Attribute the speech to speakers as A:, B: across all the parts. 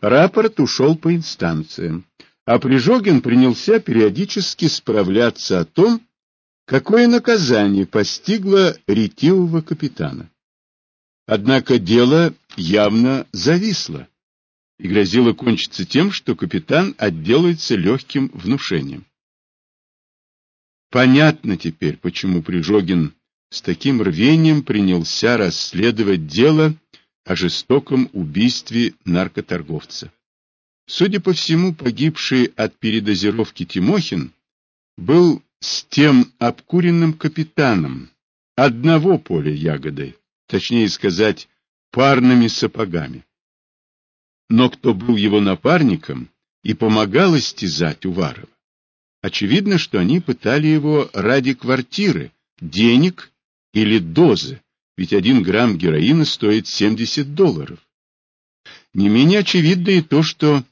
A: Рапорт ушел по инстанциям, а Прижогин принялся периодически справляться о том, какое наказание постигло ретивого капитана. Однако дело явно зависло и грозило кончиться тем, что капитан отделается легким внушением. Понятно теперь, почему Прижогин с таким рвением принялся расследовать дело о жестоком убийстве наркоторговца. Судя по всему, погибший от передозировки Тимохин был с тем обкуренным капитаном одного поля ягодой, точнее сказать, парными сапогами. Но кто был его напарником и помогал истязать Уварова? Очевидно, что они пытали его ради квартиры, денег или дозы, ведь один грамм героина стоит 70 долларов. Не менее очевидно и то, что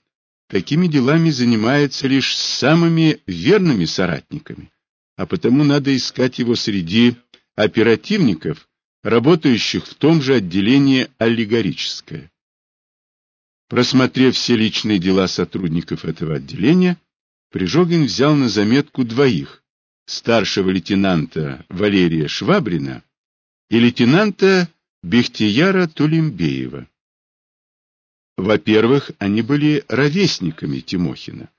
A: такими делами занимается лишь самыми верными соратниками, а потому надо искать его среди оперативников, работающих в том же отделении аллегорическое. Просмотрев все личные дела сотрудников этого отделения, Прижогин взял на заметку двоих, старшего лейтенанта Валерия Швабрина и лейтенанта Бехтияра Тулембеева. Во-первых, они были ровесниками Тимохина.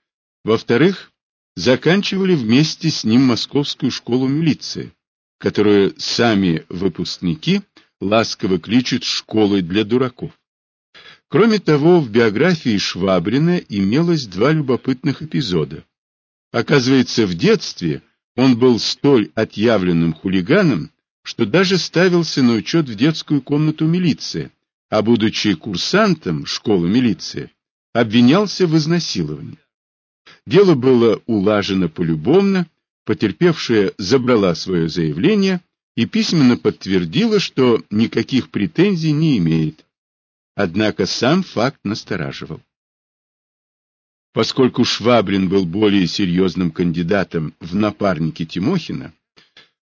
A: Во-вторых, заканчивали вместе с ним Московскую школу милиции, которую сами выпускники ласково кличут «школой для дураков». Кроме того, в биографии Швабрина имелось два любопытных эпизода. Оказывается, в детстве он был столь отъявленным хулиганом, что даже ставился на учет в детскую комнату милиции, а будучи курсантом школы милиции, обвинялся в изнасиловании. Дело было улажено полюбовно, потерпевшая забрала свое заявление и письменно подтвердила, что никаких претензий не имеет, Однако сам факт настораживал. Поскольку Швабрин был более серьезным кандидатом в напарники Тимохина,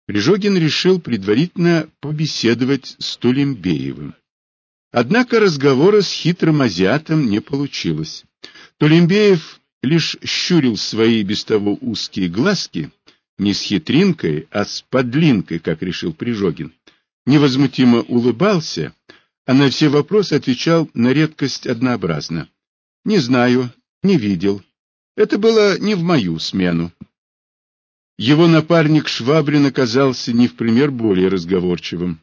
A: Прижогин решил предварительно побеседовать с Тулембеевым. Однако разговора с хитрым азиатом не получилось. Тулембеев лишь щурил свои без того узкие глазки, не с хитринкой, а с подлинкой, как решил Прижогин. Невозмутимо улыбался а на все вопросы отвечал на редкость однообразно. Не знаю, не видел. Это было не в мою смену. Его напарник Швабрин оказался не в пример более разговорчивым.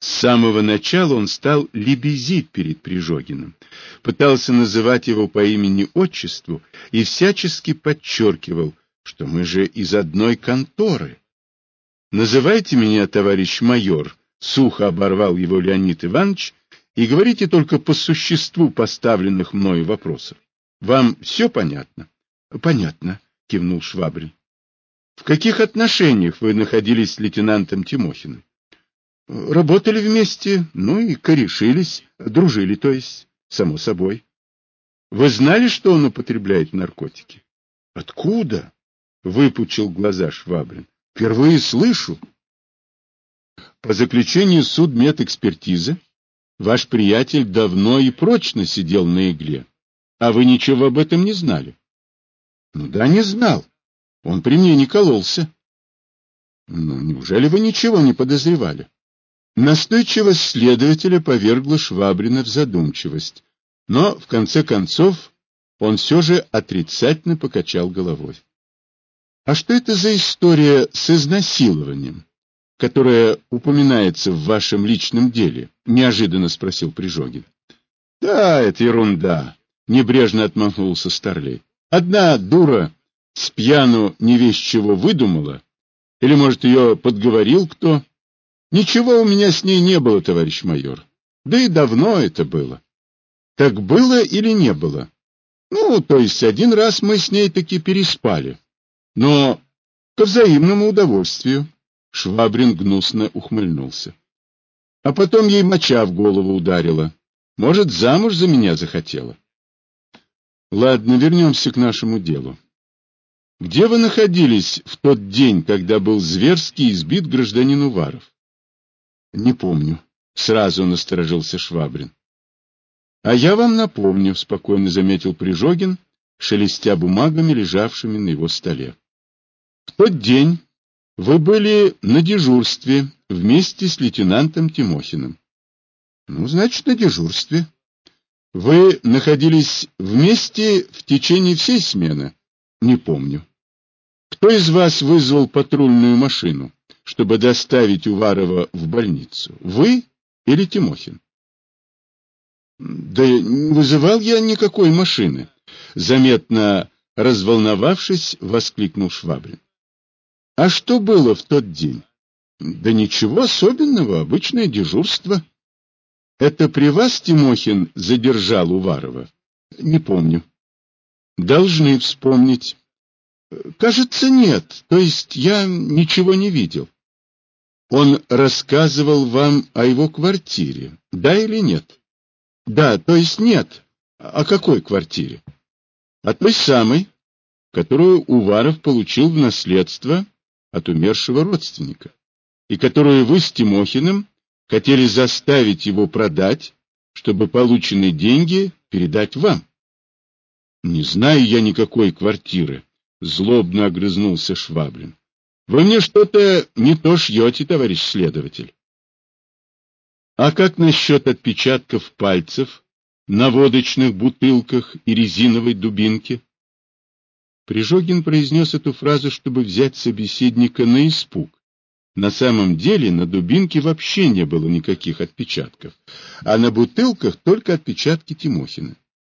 A: С самого начала он стал лебезить перед Прижогиным, пытался называть его по имени-отчеству и всячески подчеркивал, что мы же из одной конторы. «Называйте меня, товарищ майор», Сухо оборвал его Леонид Иванович, и говорите только по существу поставленных мною вопросов. Вам все понятно? Понятно, кивнул Швабрин. В каких отношениях вы находились с лейтенантом Тимохиным? Работали вместе, ну и корешились, дружили, то есть, само собой. Вы знали, что он употребляет наркотики? Откуда? Выпучил глаза Швабрин. Впервые слышу. По заключению судмедэкспертизы, ваш приятель давно и прочно сидел на игле, а вы ничего об этом не знали. Ну да, не знал. Он при мне не кололся. Ну, неужели вы ничего не подозревали? Настойчивость следователя повергла Швабрина в задумчивость, но, в конце концов, он все же отрицательно покачал головой. — А что это за история с изнасилованием? которая упоминается в вашем личном деле? — неожиданно спросил Прижогин. — Да, это ерунда, — небрежно отмахнулся Старлей. — Одна дура с пьяну не весь чего выдумала. Или, может, ее подговорил кто? Ничего у меня с ней не было, товарищ майор. Да и давно это было. Так было или не было? Ну, то есть один раз мы с ней таки переспали. Но ко взаимному удовольствию. Швабрин гнусно ухмыльнулся. А потом ей моча в голову ударила. Может, замуж за меня захотела. Ладно, вернемся к нашему делу. Где вы находились в тот день, когда был зверски избит гражданин Уваров? Не помню. Сразу насторожился Швабрин. А я вам напомню, спокойно заметил Прижогин, шелестя бумагами, лежавшими на его столе. В тот день вы были на дежурстве вместе с лейтенантом Тимохиным. Ну, значит, на дежурстве. Вы находились вместе в течение всей смены? Не помню. Кто из вас вызвал патрульную машину, чтобы доставить Уварова в больницу? Вы или Тимохин? Да не вызывал я никакой машины, заметно разволновавшись, воскликнул Швабрин. А что было в тот день? Да ничего особенного, обычное дежурство. Это при вас Тимохин задержал Уварова? Не помню. Должны вспомнить. Кажется, нет. То есть я ничего не видел. Он рассказывал вам о его квартире, да или нет? Да, то есть нет. О какой квартире? О той самой, которую Уваров получил в наследство от умершего родственника, и которую вы с Тимохиным хотели заставить его продать, чтобы полученные деньги передать вам. Не знаю я никакой квартиры, злобно огрызнулся Шваблин. Вы мне что-то не то шьете, товарищ следователь. А как насчет отпечатков пальцев на водочных бутылках и резиновой дубинке? Прижогин произнес эту фразу, чтобы взять собеседника на испуг. На самом деле на дубинке вообще не было никаких отпечатков, а на бутылках только отпечатки Тимохина.